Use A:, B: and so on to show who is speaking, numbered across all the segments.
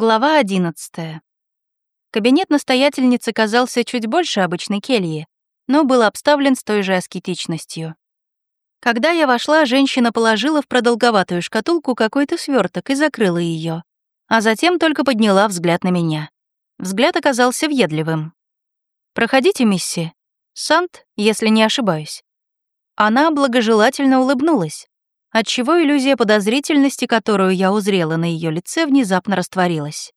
A: Глава 11. Кабинет настоятельницы казался чуть больше обычной кельи, но был обставлен с той же аскетичностью. Когда я вошла, женщина положила в продолговатую шкатулку какой-то сверток и закрыла ее, а затем только подняла взгляд на меня. Взгляд оказался въедливым. «Проходите, мисси. Сант, если не ошибаюсь». Она благожелательно улыбнулась отчего иллюзия подозрительности, которую я узрела на ее лице, внезапно растворилась.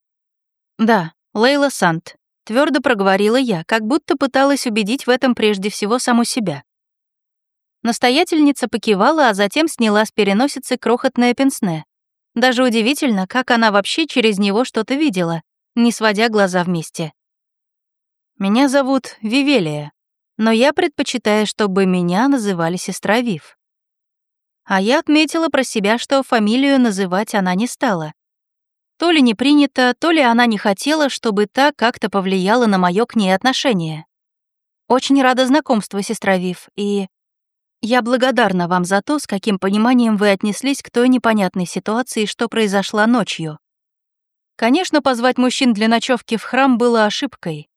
A: «Да, Лейла Сант», — твердо проговорила я, как будто пыталась убедить в этом прежде всего саму себя. Настоятельница покивала, а затем сняла с переносицы крохотное пенсне. Даже удивительно, как она вообще через него что-то видела, не сводя глаза вместе. «Меня зовут Вивелия, но я предпочитаю, чтобы меня называли сестра Вив. А я отметила про себя, что фамилию называть она не стала. То ли не принято, то ли она не хотела, чтобы та как-то повлияла на мое к ней отношение. Очень рада знакомству, сестра Вив, и... Я благодарна вам за то, с каким пониманием вы отнеслись к той непонятной ситуации, что произошла ночью. Конечно, позвать мужчин для ночевки в храм было ошибкой.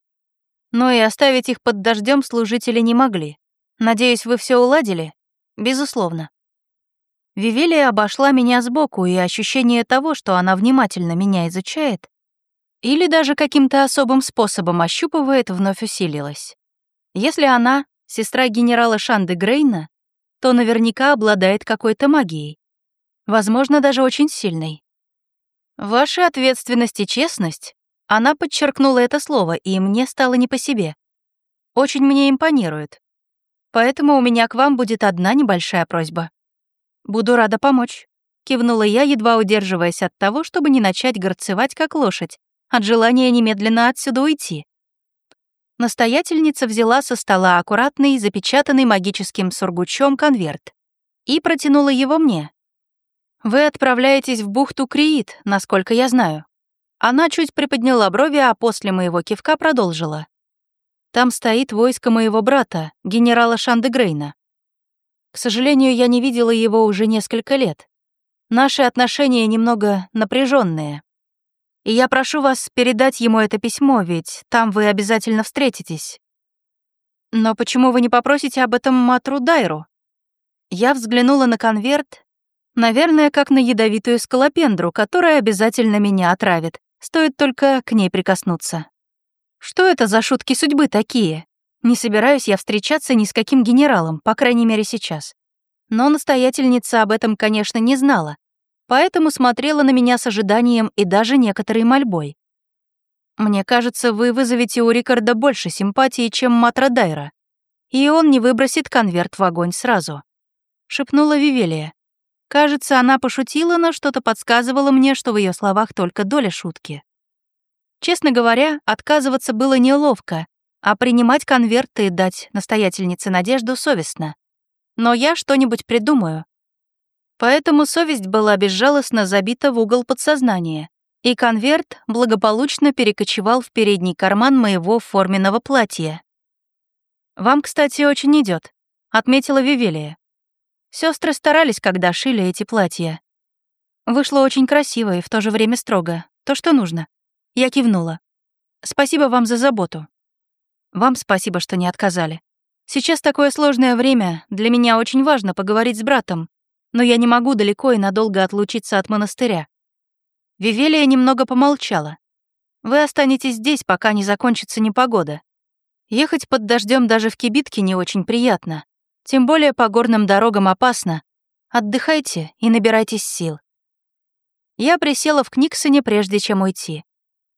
A: Но и оставить их под дождем служители не могли. Надеюсь, вы все уладили? Безусловно. Вивелия обошла меня сбоку, и ощущение того, что она внимательно меня изучает, или даже каким-то особым способом ощупывает, вновь усилилось. Если она — сестра генерала Шанды Грейна, то наверняка обладает какой-то магией. Возможно, даже очень сильной. Ваша ответственность и честность, она подчеркнула это слово, и мне стало не по себе. Очень мне импонирует. Поэтому у меня к вам будет одна небольшая просьба. «Буду рада помочь», — кивнула я, едва удерживаясь от того, чтобы не начать горцевать, как лошадь, от желания немедленно отсюда уйти. Настоятельница взяла со стола аккуратный, запечатанный магическим сургучом конверт и протянула его мне. «Вы отправляетесь в бухту Криит, насколько я знаю». Она чуть приподняла брови, а после моего кивка продолжила. «Там стоит войско моего брата, генерала Шандегрейна. К сожалению, я не видела его уже несколько лет. Наши отношения немного напряженные. И я прошу вас передать ему это письмо, ведь там вы обязательно встретитесь. Но почему вы не попросите об этом Матру Дайру? Я взглянула на конверт, наверное, как на ядовитую скалопендру, которая обязательно меня отравит, стоит только к ней прикоснуться. Что это за шутки судьбы такие? Не собираюсь я встречаться ни с каким генералом, по крайней мере сейчас. Но настоятельница об этом, конечно, не знала, поэтому смотрела на меня с ожиданием и даже некоторой мольбой. «Мне кажется, вы вызовете у Рикарда больше симпатии, чем Матра Дайра, и он не выбросит конверт в огонь сразу», — шепнула Вивелия. Кажется, она пошутила, но что-то подсказывало мне, что в ее словах только доля шутки. Честно говоря, отказываться было неловко, а принимать конверты и дать настоятельнице надежду совестно. Но я что-нибудь придумаю. Поэтому совесть была безжалостно забита в угол подсознания, и конверт благополучно перекочевал в передний карман моего форменного платья. «Вам, кстати, очень идет, отметила Вивелия. Сестры старались, когда шили эти платья. Вышло очень красиво и в то же время строго. То, что нужно. Я кивнула. Спасибо вам за заботу. Вам спасибо, что не отказали. Сейчас такое сложное время, для меня очень важно поговорить с братом, но я не могу далеко и надолго отлучиться от монастыря. Вивелия немного помолчала. Вы останетесь здесь, пока не закончится непогода. Ехать под дождем даже в кибитке не очень приятно. Тем более по горным дорогам опасно. Отдыхайте и набирайтесь сил. Я присела в Книксоне, прежде чем уйти.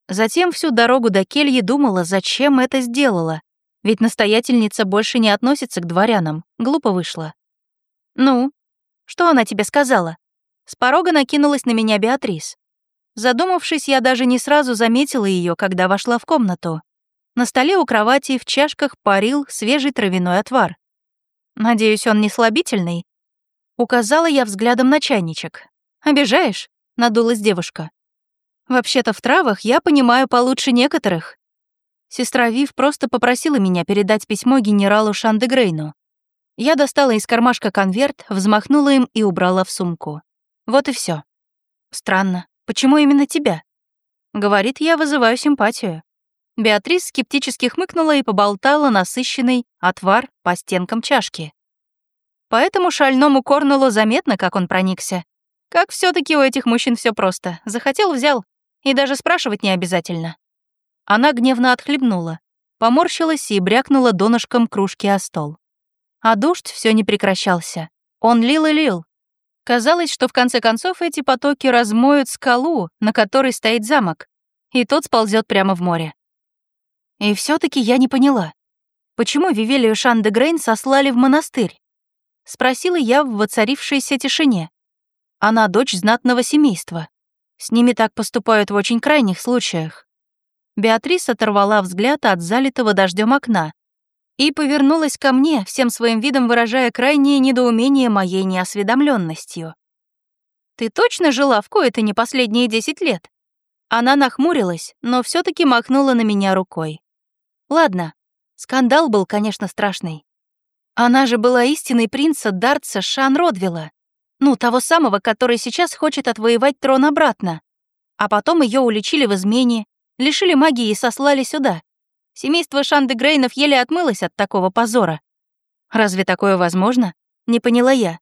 A: Затем всю дорогу до кельи думала, зачем это сделала. Ведь настоятельница больше не относится к дворянам. Глупо вышло. «Ну, что она тебе сказала?» С порога накинулась на меня Беатрис. Задумавшись, я даже не сразу заметила ее, когда вошла в комнату. На столе у кровати в чашках парил свежий травяной отвар. Надеюсь, он не слабительный? Указала я взглядом на чайничек. «Обижаешь?» — надулась девушка. Вообще-то в травах я понимаю получше некоторых. Сестра Вив просто попросила меня передать письмо генералу Шандегрейну. Я достала из кармашка конверт, взмахнула им и убрала в сумку. Вот и все. Странно, почему именно тебя? Говорит, я вызываю симпатию. Беатрис скептически хмыкнула и поболтала насыщенный отвар по стенкам чашки. Поэтому шальному Корнеллу заметно, как он проникся. Как все таки у этих мужчин все просто. Захотел — взял. И даже спрашивать не обязательно. Она гневно отхлебнула, поморщилась и брякнула донышком кружки о стол. А дождь все не прекращался. Он лил и лил. Казалось, что в конце концов эти потоки размоют скалу, на которой стоит замок, и тот сползет прямо в море. И все таки я не поняла, почему Вивелию Шандегрейн сослали в монастырь? Спросила я в воцарившейся тишине. Она дочь знатного семейства. С ними так поступают в очень крайних случаях. Беатрис оторвала взгляд от залитого дождем окна и повернулась ко мне, всем своим видом выражая крайнее недоумение моей неосведомленностью. «Ты точно жила в кое-то не последние десять лет?» Она нахмурилась, но все таки махнула на меня рукой. Ладно, скандал был, конечно, страшный. Она же была истинной принца Дартса Шан Родвилла. Ну, того самого, который сейчас хочет отвоевать трон обратно. А потом ее уличили в измене, лишили магии и сослали сюда. Семейство Шанды Грейнов еле отмылось от такого позора. Разве такое возможно? Не поняла я.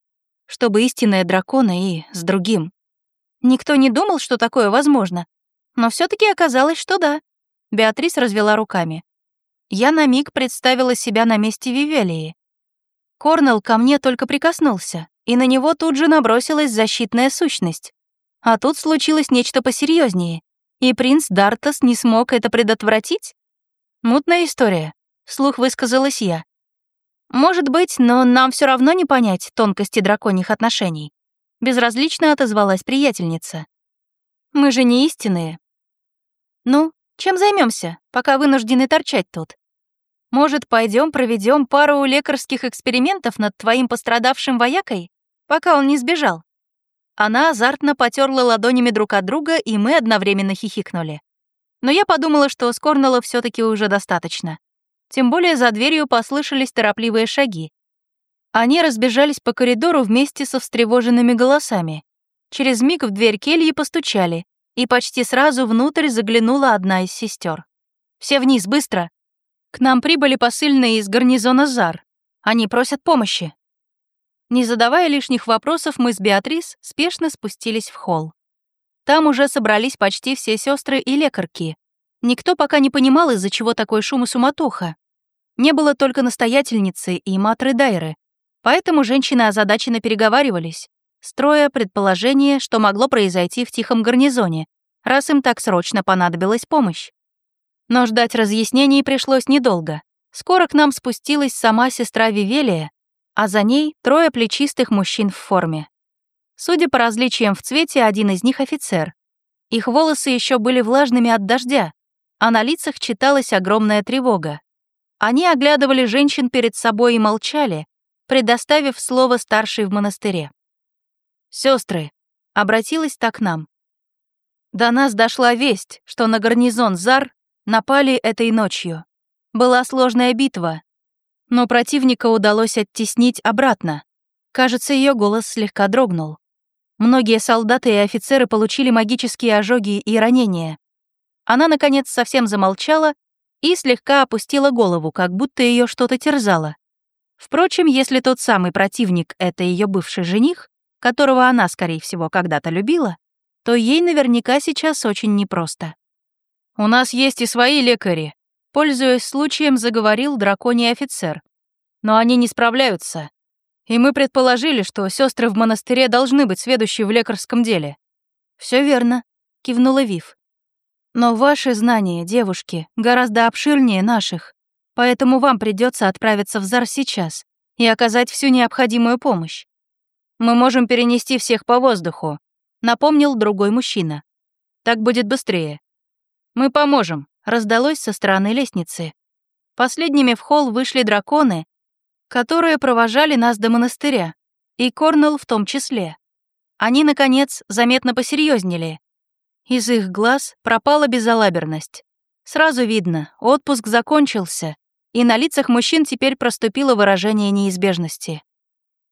A: Чтобы истинная дракона и с другим. Никто не думал, что такое возможно. Но все таки оказалось, что да. Беатрис развела руками. Я на миг представила себя на месте Вивелии. Корнелл ко мне только прикоснулся, и на него тут же набросилась защитная сущность. А тут случилось нечто посерьезнее, и принц Дартас не смог это предотвратить? Мутная история, вслух высказалась я. Может быть, но нам все равно не понять тонкости драконьих отношений. Безразлично отозвалась приятельница. Мы же не истинные. Ну, чем займемся, пока вынуждены торчать тут? Может, пойдем проведем пару лекарских экспериментов над твоим пострадавшим воякой, пока он не сбежал?» Она азартно потерла ладонями друг от друга, и мы одновременно хихикнули. Но я подумала, что с Корнелла все таки уже достаточно. Тем более за дверью послышались торопливые шаги. Они разбежались по коридору вместе со встревоженными голосами. Через миг в дверь кельи постучали, и почти сразу внутрь заглянула одна из сестер. «Все вниз, быстро!» К нам прибыли посыльные из гарнизона ЗАР. Они просят помощи. Не задавая лишних вопросов, мы с Беатрис спешно спустились в холл. Там уже собрались почти все сестры и лекарки. Никто пока не понимал, из-за чего такой шум и суматоха. Не было только настоятельницы и матры Дайры, поэтому женщины озадаченно переговаривались, строя предположение, что могло произойти в тихом гарнизоне, раз им так срочно понадобилась помощь. Но ждать разъяснений пришлось недолго. Скоро к нам спустилась сама сестра Вивелия, а за ней трое плечистых мужчин в форме. Судя по различиям в цвете, один из них офицер. Их волосы еще были влажными от дождя, а на лицах читалась огромная тревога. Они оглядывали женщин перед собой и молчали, предоставив слово старшей в монастыре. Сестры, обратилась так к нам. До нас дошла весть, что на гарнизон Зар напали этой ночью. Была сложная битва, но противника удалось оттеснить обратно. Кажется, ее голос слегка дрогнул. Многие солдаты и офицеры получили магические ожоги и ранения. Она, наконец, совсем замолчала и слегка опустила голову, как будто ее что-то терзало. Впрочем, если тот самый противник — это ее бывший жених, которого она, скорее всего, когда-то любила, то ей наверняка сейчас очень непросто. «У нас есть и свои лекари», — пользуясь случаем, заговорил драконий офицер. «Но они не справляются. И мы предположили, что сестры в монастыре должны быть сведущие в лекарском деле». Все верно», — кивнула Вив. «Но ваши знания, девушки, гораздо обширнее наших, поэтому вам придется отправиться в Зар сейчас и оказать всю необходимую помощь. Мы можем перенести всех по воздуху, напомнил другой мужчина. Так будет быстрее. Мы поможем, раздалось со стороны лестницы. Последними в холл вышли драконы, которые провожали нас до монастыря, и Корнелл в том числе. Они, наконец, заметно посерьезнели. Из их глаз пропала безалаберность. Сразу видно, отпуск закончился, и на лицах мужчин теперь проступило выражение неизбежности.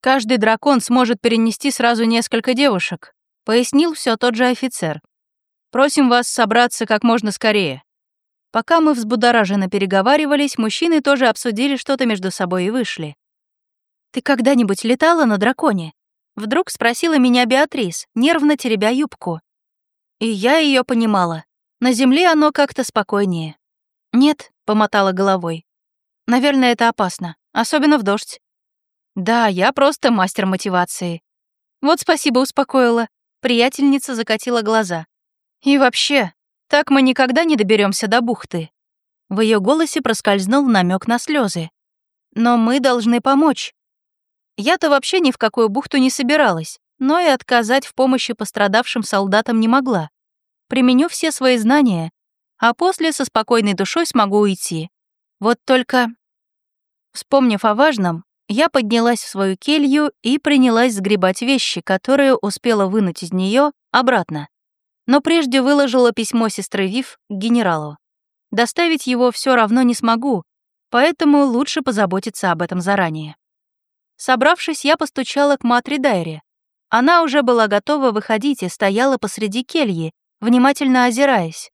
A: Каждый дракон сможет перенести сразу несколько девушек, пояснил все тот же офицер. Просим вас собраться как можно скорее». Пока мы взбудораженно переговаривались, мужчины тоже обсудили что-то между собой и вышли. «Ты когда-нибудь летала на драконе?» Вдруг спросила меня Беатрис, нервно теребя юбку. И я ее понимала. На земле оно как-то спокойнее. «Нет», — помотала головой. «Наверное, это опасно, особенно в дождь». «Да, я просто мастер мотивации». «Вот спасибо, успокоила». Приятельница закатила глаза. «И вообще, так мы никогда не доберемся до бухты». В ее голосе проскользнул намек на слезы. «Но мы должны помочь. Я-то вообще ни в какую бухту не собиралась, но и отказать в помощи пострадавшим солдатам не могла. Применю все свои знания, а после со спокойной душой смогу уйти. Вот только... Вспомнив о важном, я поднялась в свою келью и принялась сгребать вещи, которые успела вынуть из нее обратно. Но прежде выложила письмо сестры Вив к генералу. Доставить его все равно не смогу, поэтому лучше позаботиться об этом заранее. Собравшись, я постучала к матери Дайре. Она уже была готова выходить и стояла посреди кельи, внимательно озираясь.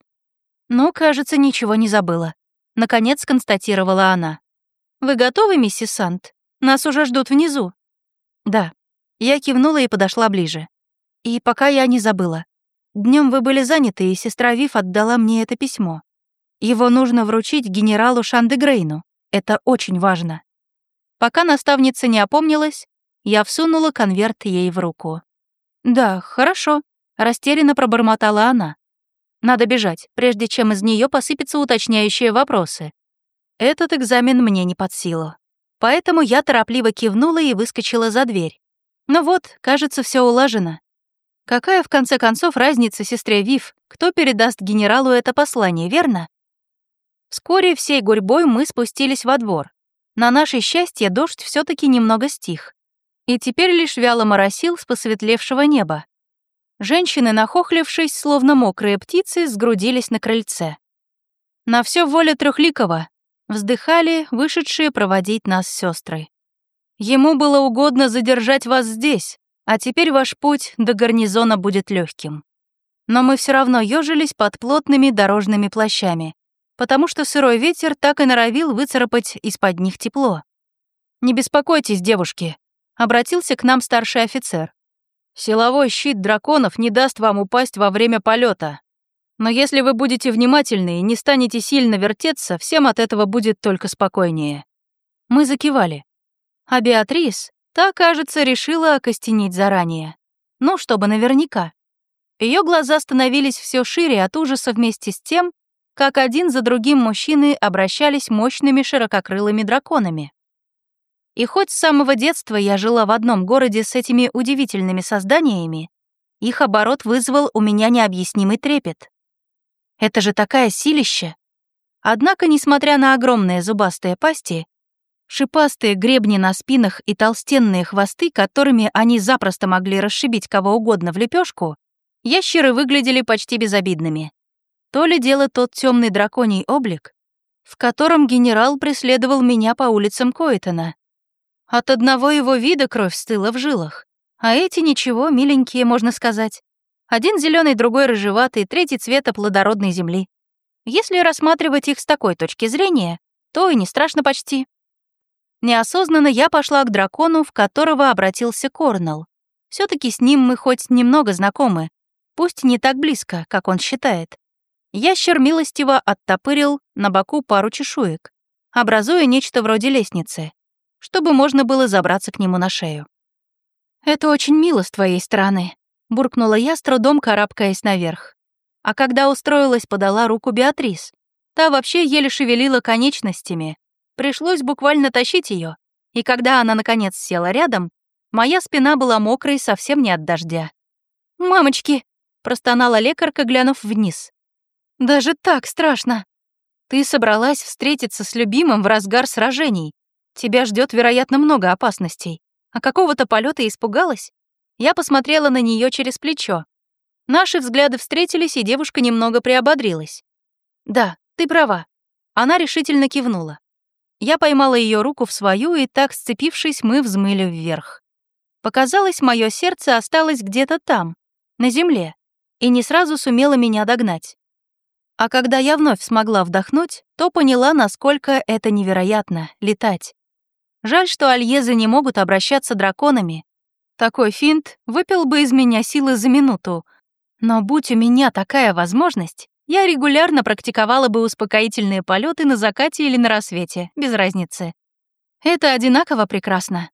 A: «Ну, кажется, ничего не забыла», — наконец констатировала она. «Вы готовы, миссис Сант? Нас уже ждут внизу». «Да». Я кивнула и подошла ближе. «И пока я не забыла. Днем вы были заняты, и сестра Вив отдала мне это письмо. Его нужно вручить генералу Шандегрейну. Это очень важно». Пока наставница не опомнилась, я всунула конверт ей в руку. «Да, хорошо», — растерянно пробормотала она. «Надо бежать, прежде чем из нее посыпятся уточняющие вопросы. Этот экзамен мне не под силу. Поэтому я торопливо кивнула и выскочила за дверь. Ну вот, кажется, все улажено. Какая, в конце концов, разница сестре Вив, кто передаст генералу это послание, верно? Вскоре всей гурьбой мы спустились во двор. На наше счастье дождь все таки немного стих. И теперь лишь вяло моросил с посветлевшего неба. Женщины, нахохлившись, словно мокрые птицы, сгрудились на крыльце. На все воля Трехликова вздыхали вышедшие проводить нас сестры. Ему было угодно задержать вас здесь, а теперь ваш путь до гарнизона будет легким. Но мы все равно ежились под плотными дорожными плащами, потому что сырой ветер так и норовил выцарапать из-под них тепло. «Не беспокойтесь, девушки», — обратился к нам старший офицер. «Силовой щит драконов не даст вам упасть во время полета. Но если вы будете внимательны и не станете сильно вертеться, всем от этого будет только спокойнее». Мы закивали. А Беатрис, та, кажется, решила окостенеть заранее. Ну, чтобы наверняка. Ее глаза становились все шире от ужаса вместе с тем, как один за другим мужчины обращались мощными ширококрылыми драконами. И хоть с самого детства я жила в одном городе с этими удивительными созданиями, их оборот вызвал у меня необъяснимый трепет. Это же такая силища! Однако, несмотря на огромные зубастые пасти, шипастые гребни на спинах и толстенные хвосты, которыми они запросто могли расшибить кого угодно в лепешку, ящеры выглядели почти безобидными. То ли дело тот темный драконий облик, в котором генерал преследовал меня по улицам Коэтона. От одного его вида кровь стыла в жилах, а эти ничего, миленькие, можно сказать. Один зеленый, другой рыжеватый, третий цвета плодородной земли. Если рассматривать их с такой точки зрения, то и не страшно почти. Неосознанно я пошла к дракону, в которого обратился Корнелл. все таки с ним мы хоть немного знакомы, пусть не так близко, как он считает. Ящер милостиво оттопырил на боку пару чешуек, образуя нечто вроде лестницы, чтобы можно было забраться к нему на шею. «Это очень мило с твоей стороны», — буркнула я, с трудом карабкаясь наверх. А когда устроилась, подала руку Беатрис. Та вообще еле шевелила конечностями. Пришлось буквально тащить ее, и когда она, наконец, села рядом, моя спина была мокрой совсем не от дождя. «Мамочки!» — простонала лекарка, глянув вниз. Даже так страшно. Ты собралась встретиться с любимым в разгар сражений. Тебя ждет, вероятно, много опасностей. А какого-то полета испугалась? Я посмотрела на нее через плечо. Наши взгляды встретились, и девушка немного приободрилась. Да, ты права. Она решительно кивнула. Я поймала ее руку в свою, и так сцепившись, мы взмыли вверх. Показалось, мое сердце осталось где-то там, на земле, и не сразу сумела меня догнать. А когда я вновь смогла вдохнуть, то поняла, насколько это невероятно — летать. Жаль, что альезы не могут обращаться драконами. Такой финт выпил бы из меня силы за минуту. Но будь у меня такая возможность, я регулярно практиковала бы успокоительные полеты на закате или на рассвете, без разницы. Это одинаково прекрасно.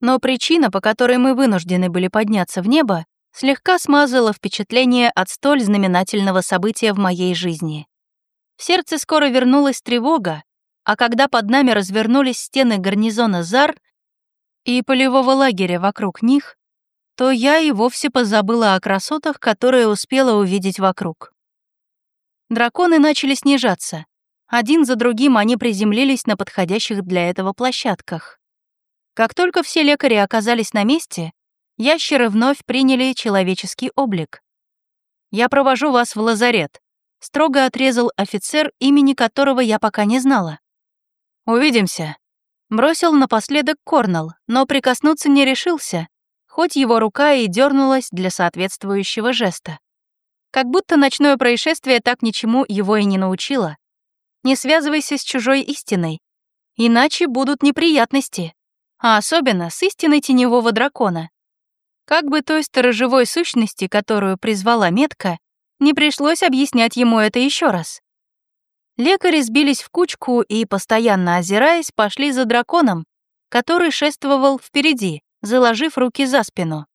A: Но причина, по которой мы вынуждены были подняться в небо, слегка смазала впечатление от столь знаменательного события в моей жизни. В сердце скоро вернулась тревога, а когда под нами развернулись стены гарнизона ЗАР и полевого лагеря вокруг них, то я и вовсе позабыла о красотах, которые успела увидеть вокруг. Драконы начали снижаться. Один за другим они приземлились на подходящих для этого площадках. Как только все лекари оказались на месте, ящеры вновь приняли человеческий облик. «Я провожу вас в лазарет», — строго отрезал офицер, имени которого я пока не знала. «Увидимся», — бросил напоследок Корнелл, но прикоснуться не решился, хоть его рука и дернулась для соответствующего жеста. Как будто ночное происшествие так ничему его и не научило. Не связывайся с чужой истиной, иначе будут неприятности, а особенно с истиной теневого дракона. Как бы той сторожевой сущности, которую призвала метка, не пришлось объяснять ему это еще раз. Лекари сбились в кучку и, постоянно озираясь, пошли за драконом, который шествовал впереди, заложив руки за спину.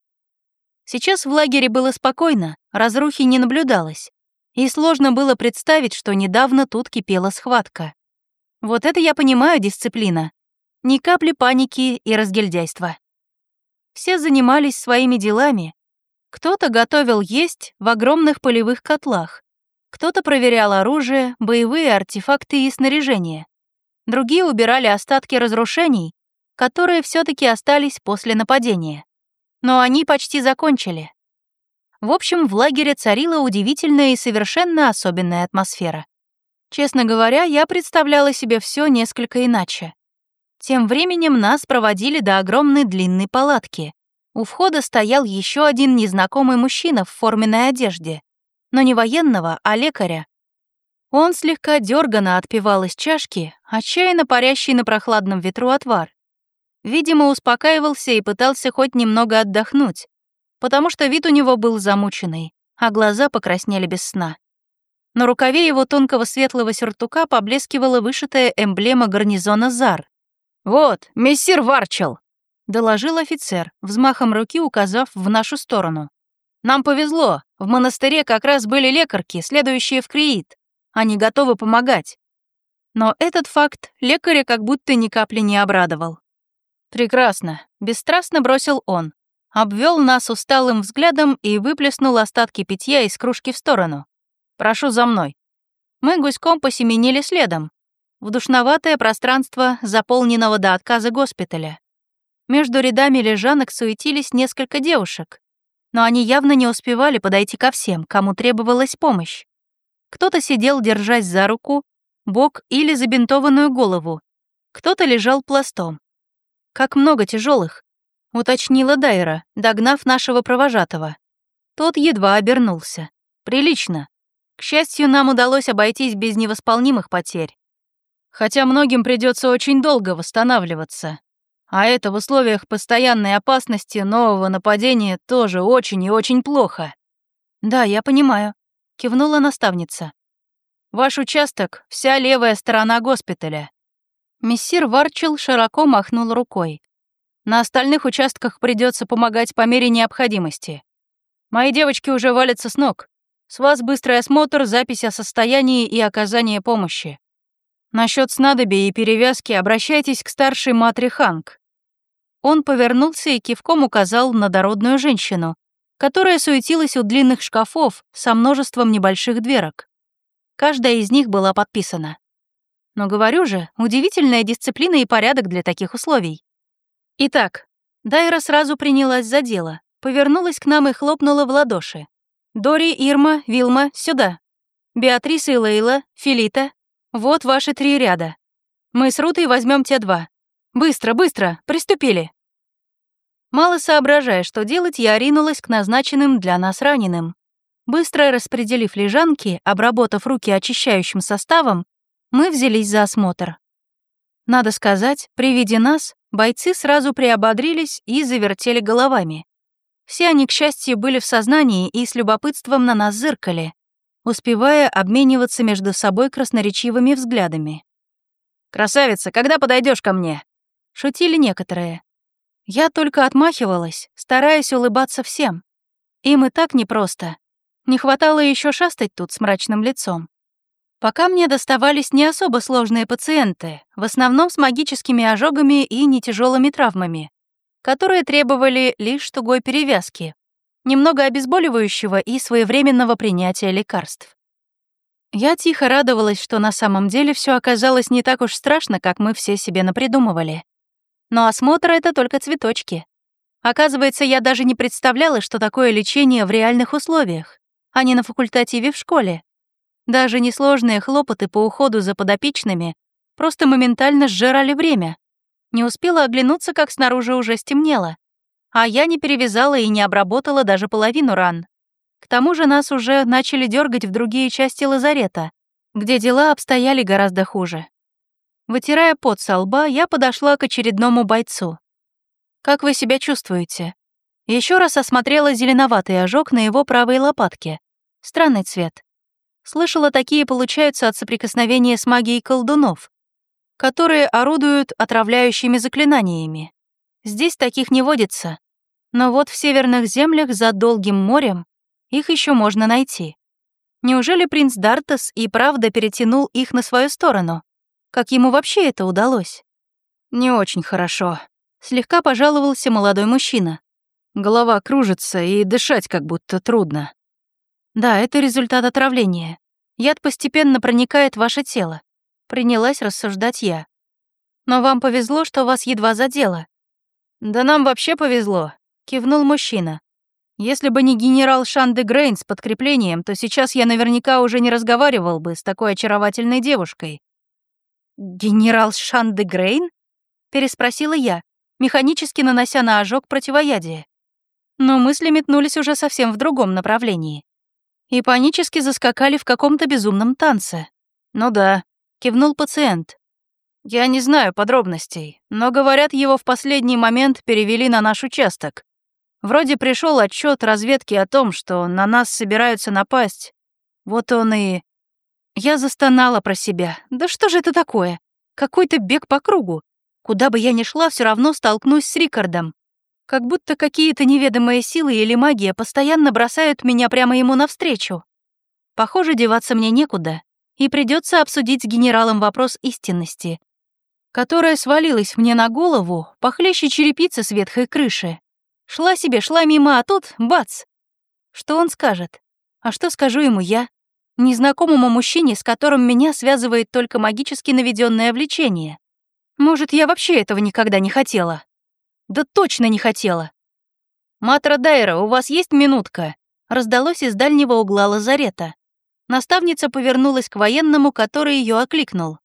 A: Сейчас в лагере было спокойно, разрухи не наблюдалось, и сложно было представить, что недавно тут кипела схватка. Вот это я понимаю дисциплина. Ни капли паники и разгильдяйства. Все занимались своими делами. Кто-то готовил есть в огромных полевых котлах, кто-то проверял оружие, боевые артефакты и снаряжение. Другие убирали остатки разрушений, которые все таки остались после нападения но они почти закончили. В общем, в лагере царила удивительная и совершенно особенная атмосфера. Честно говоря, я представляла себе все несколько иначе. Тем временем нас проводили до огромной длинной палатки. У входа стоял еще один незнакомый мужчина в форменной одежде, но не военного, а лекаря. Он слегка дёрганно отпивал из чашки, отчаянно парящий на прохладном ветру отвар. Видимо, успокаивался и пытался хоть немного отдохнуть, потому что вид у него был замученный, а глаза покраснели без сна. На рукаве его тонкого светлого сюртука поблескивала вышитая эмблема гарнизона ЗАР. «Вот, мессир Варчел!» — доложил офицер, взмахом руки указав в нашу сторону. «Нам повезло, в монастыре как раз были лекарки, следующие в Криит. Они готовы помогать». Но этот факт лекаря как будто ни капли не обрадовал. «Прекрасно», — бесстрастно бросил он. Обвел нас усталым взглядом и выплеснул остатки питья из кружки в сторону. «Прошу за мной». Мы гуськом посеменили следом. В душноватое пространство, заполненного до отказа госпиталя. Между рядами лежанок суетились несколько девушек, но они явно не успевали подойти ко всем, кому требовалась помощь. Кто-то сидел, держась за руку, бок или забинтованную голову, кто-то лежал пластом. Как много тяжелых, уточнила Дайра, догнав нашего провожатого. Тот едва обернулся. Прилично. К счастью, нам удалось обойтись без невосполнимых потерь. Хотя многим придется очень долго восстанавливаться. А это в условиях постоянной опасности нового нападения тоже очень и очень плохо. Да, я понимаю, кивнула наставница. Ваш участок — вся левая сторона госпиталя. Мессир Варчел широко махнул рукой. «На остальных участках придется помогать по мере необходимости. Мои девочки уже валятся с ног. С вас быстрый осмотр, запись о состоянии и оказание помощи. Насчет снадобий и перевязки обращайтесь к старшей матре Ханг». Он повернулся и кивком указал на дородную женщину, которая суетилась у длинных шкафов со множеством небольших дверок. Каждая из них была подписана. Но говорю же, удивительная дисциплина и порядок для таких условий. Итак, Дайра сразу принялась за дело, повернулась к нам и хлопнула в ладоши. «Дори, Ирма, Вилма, сюда. Беатриса и Лейла, Филита. Вот ваши три ряда. Мы с Рутой возьмем те два. Быстро, быстро, приступили». Мало соображая, что делать, я ринулась к назначенным для нас раненым. Быстро распределив лежанки, обработав руки очищающим составом, мы взялись за осмотр. Надо сказать, при виде нас бойцы сразу приободрились и завертели головами. Все они, к счастью, были в сознании и с любопытством на нас зыркали, успевая обмениваться между собой красноречивыми взглядами. «Красавица, когда подойдешь ко мне?» — шутили некоторые. Я только отмахивалась, стараясь улыбаться всем. Им и так непросто. Не хватало еще шастать тут с мрачным лицом. Пока мне доставались не особо сложные пациенты, в основном с магическими ожогами и нетяжелыми травмами, которые требовали лишь тугой перевязки, немного обезболивающего и своевременного принятия лекарств. Я тихо радовалась, что на самом деле все оказалось не так уж страшно, как мы все себе напридумывали. Но осмотр — это только цветочки. Оказывается, я даже не представляла, что такое лечение в реальных условиях, а не на факультативе в школе. Даже несложные хлопоты по уходу за подопечными просто моментально сжирали время. Не успела оглянуться, как снаружи уже стемнело. А я не перевязала и не обработала даже половину ран. К тому же нас уже начали дергать в другие части лазарета, где дела обстояли гораздо хуже. Вытирая пот со лба, я подошла к очередному бойцу. «Как вы себя чувствуете?» Еще раз осмотрела зеленоватый ожог на его правой лопатке. Странный цвет. Слышала, такие получаются от соприкосновения с магией колдунов, которые орудуют отравляющими заклинаниями. Здесь таких не водится. Но вот в северных землях за долгим морем их еще можно найти. Неужели принц Дартас и правда перетянул их на свою сторону? Как ему вообще это удалось? Не очень хорошо. Слегка пожаловался молодой мужчина. Голова кружится и дышать как будто трудно. Да, это результат отравления. Яд постепенно проникает в ваше тело. Принялась рассуждать я. Но вам повезло, что вас едва задело. Да нам вообще повезло, кивнул мужчина. Если бы не генерал Шанде Грейн с подкреплением, то сейчас я наверняка уже не разговаривал бы с такой очаровательной девушкой. «Генерал Шанде Грейн?» — переспросила я, механически нанося на ожог противоядие. Но мысли метнулись уже совсем в другом направлении и панически заскакали в каком-то безумном танце. «Ну да», — кивнул пациент. «Я не знаю подробностей, но, говорят, его в последний момент перевели на наш участок. Вроде пришел отчет разведки о том, что на нас собираются напасть. Вот он и...» Я застонала про себя. «Да что же это такое? Какой-то бег по кругу. Куда бы я ни шла, все равно столкнусь с Рикардом. Как будто какие-то неведомые силы или магия постоянно бросают меня прямо ему навстречу. Похоже, деваться мне некуда, и придется обсудить с генералом вопрос истинности, которая свалилась мне на голову похлеще черепицы с ветхой крыши. Шла себе, шла мимо, а тут — бац! Что он скажет? А что скажу ему я? Незнакомому мужчине, с которым меня связывает только магически наведенное влечение. Может, я вообще этого никогда не хотела? Да точно не хотела. «Матра Дайра, у вас есть минутка?» раздалось из дальнего угла лазарета. Наставница повернулась к военному, который ее окликнул.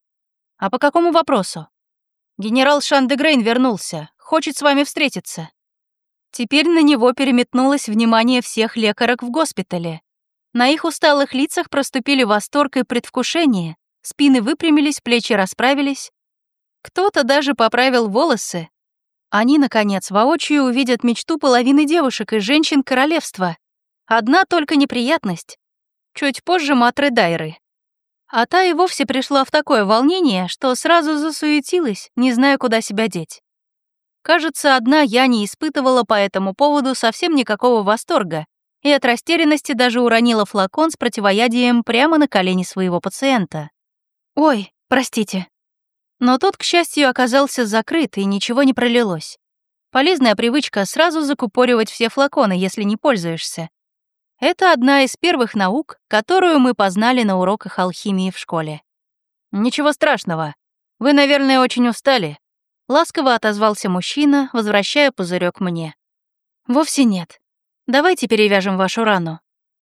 A: «А по какому вопросу?» «Генерал Шандегрейн вернулся. Хочет с вами встретиться». Теперь на него переметнулось внимание всех лекарок в госпитале. На их усталых лицах проступили восторг и предвкушение, спины выпрямились, плечи расправились. Кто-то даже поправил волосы, они, наконец, воочию увидят мечту половины девушек и женщин королевства. Одна только неприятность. Чуть позже Матры Дайры. А та и вовсе пришла в такое волнение, что сразу засуетилась, не зная, куда себя деть. Кажется, одна я не испытывала по этому поводу совсем никакого восторга и от растерянности даже уронила флакон с противоядием прямо на колени своего пациента. «Ой, простите», но тот, к счастью, оказался закрыт, и ничего не пролилось. Полезная привычка сразу закупоривать все флаконы, если не пользуешься. Это одна из первых наук, которую мы познали на уроках алхимии в школе. «Ничего страшного. Вы, наверное, очень устали», — ласково отозвался мужчина, возвращая пузырек мне. «Вовсе нет. Давайте перевяжем вашу рану.